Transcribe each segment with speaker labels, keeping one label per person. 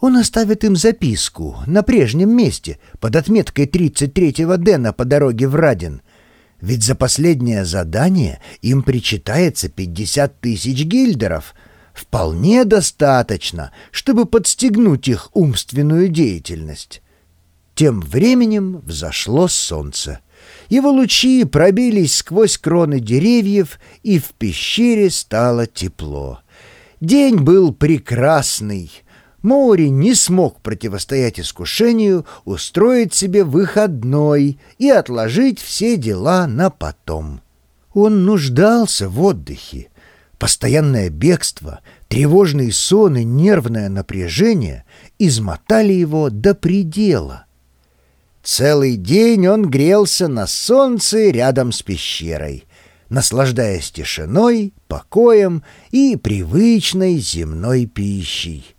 Speaker 1: Он оставит им записку на прежнем месте под отметкой 33-го Дэна по дороге в Радин. Ведь за последнее задание им причитается 50 тысяч гильдеров. Вполне достаточно, чтобы подстегнуть их умственную деятельность. Тем временем взошло солнце. Его лучи пробились сквозь кроны деревьев, и в пещере стало тепло. День был прекрасный. Моури не смог противостоять искушению устроить себе выходной и отложить все дела на потом. Он нуждался в отдыхе. Постоянное бегство, тревожный сон нервное напряжение измотали его до предела. Целый день он грелся на солнце рядом с пещерой, наслаждаясь тишиной, покоем и привычной земной пищей.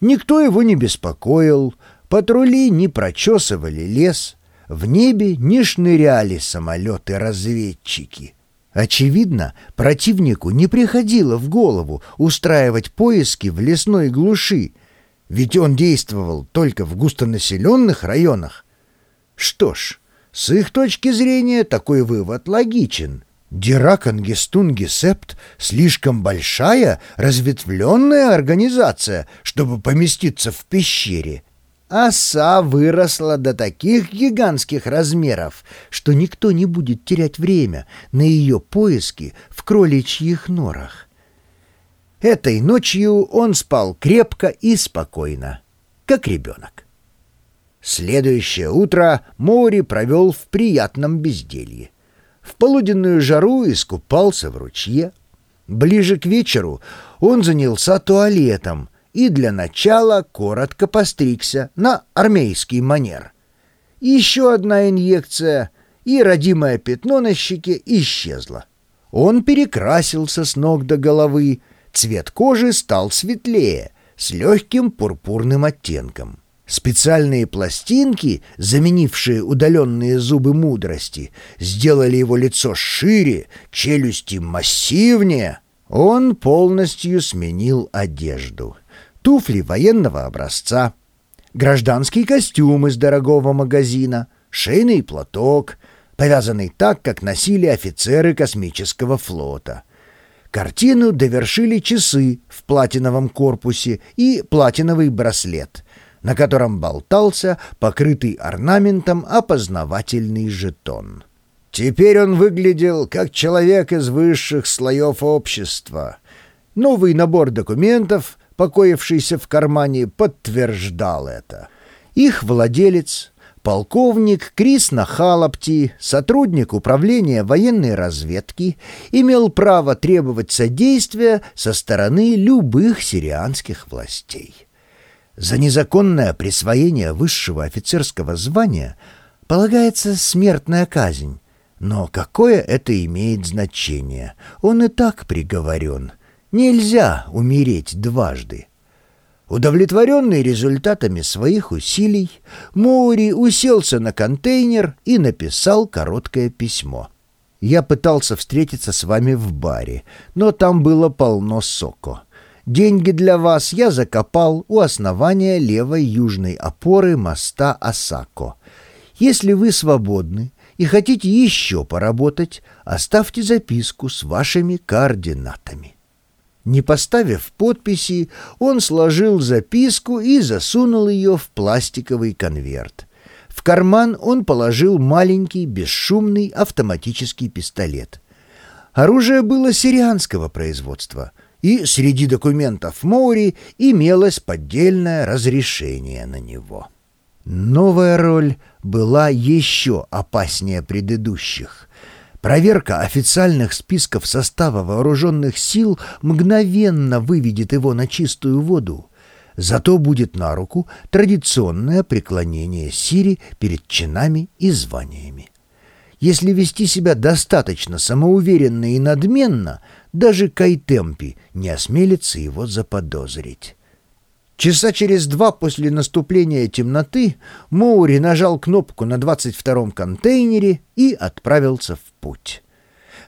Speaker 1: Никто его не беспокоил, патрули не прочесывали лес, в небе не шныряли самолеты-разведчики. Очевидно, противнику не приходило в голову устраивать поиски в лесной глуши, ведь он действовал только в густонаселенных районах, что ж, с их точки зрения такой вывод логичен. Диракангестунгесепт — слишком большая, разветвленная организация, чтобы поместиться в пещере. Оса выросла до таких гигантских размеров, что никто не будет терять время на ее поиски в кроличьих норах. Этой ночью он спал крепко и спокойно, как ребенок. Следующее утро Моури провел в приятном безделье. В полуденную жару искупался в ручье. Ближе к вечеру он занялся туалетом и для начала коротко постригся на армейский манер. Еще одна инъекция, и родимое пятно на щеке исчезло. Он перекрасился с ног до головы, цвет кожи стал светлее, с легким пурпурным оттенком. Специальные пластинки, заменившие удаленные зубы мудрости, сделали его лицо шире, челюсти массивнее. Он полностью сменил одежду. Туфли военного образца, гражданский костюм из дорогого магазина, шейный платок, повязанный так, как носили офицеры космического флота. Картину довершили часы в платиновом корпусе и платиновый браслет — на котором болтался покрытый орнаментом опознавательный жетон. Теперь он выглядел как человек из высших слоев общества. Новый набор документов, покоившийся в кармане, подтверждал это. Их владелец, полковник Крис Нахалапти, сотрудник управления военной разведки, имел право требовать содействия со стороны любых сирианских властей. За незаконное присвоение высшего офицерского звания полагается смертная казнь. Но какое это имеет значение? Он и так приговорен. Нельзя умереть дважды. Удовлетворенный результатами своих усилий, Моури уселся на контейнер и написал короткое письмо. «Я пытался встретиться с вами в баре, но там было полно соко. Деньги для вас я закопал у основания левой южной опоры моста Осако. Если вы свободны и хотите еще поработать, оставьте записку с вашими координатами». Не поставив подписи, он сложил записку и засунул ее в пластиковый конверт. В карман он положил маленький бесшумный автоматический пистолет. Оружие было сирианского производства — и среди документов Моури имелось поддельное разрешение на него. Новая роль была еще опаснее предыдущих. Проверка официальных списков состава вооруженных сил мгновенно выведет его на чистую воду. Зато будет на руку традиционное преклонение Сири перед чинами и званиями. Если вести себя достаточно самоуверенно и надменно — даже Кайтемпи не осмелится его заподозрить. Часа через два после наступления темноты Моури нажал кнопку на 22-м контейнере и отправился в путь.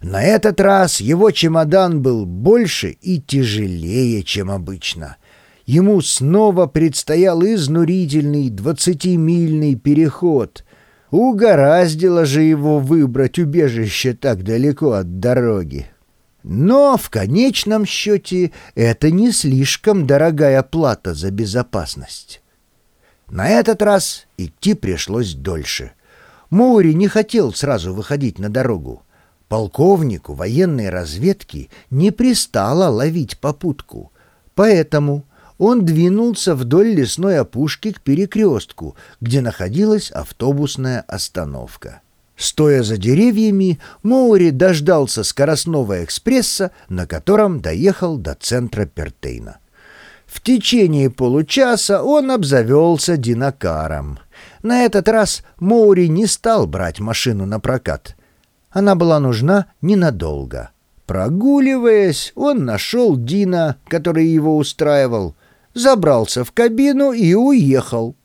Speaker 1: На этот раз его чемодан был больше и тяжелее, чем обычно. ему снова предстоял изнурительный двадцатимильный переход. Угораздило же его выбрать убежище так далеко от дороги. Но в конечном счете это не слишком дорогая плата за безопасность. На этот раз идти пришлось дольше. Моури не хотел сразу выходить на дорогу. Полковнику военной разведки не пристало ловить попутку, поэтому он двинулся вдоль лесной опушки к перекрестку, где находилась автобусная остановка. Стоя за деревьями, Моури дождался скоростного экспресса, на котором доехал до центра Пертейна. В течение получаса он обзавелся динокаром. На этот раз Моури не стал брать машину на прокат. Она была нужна ненадолго. Прогуливаясь, он нашел Дина, который его устраивал, забрался в кабину и уехал.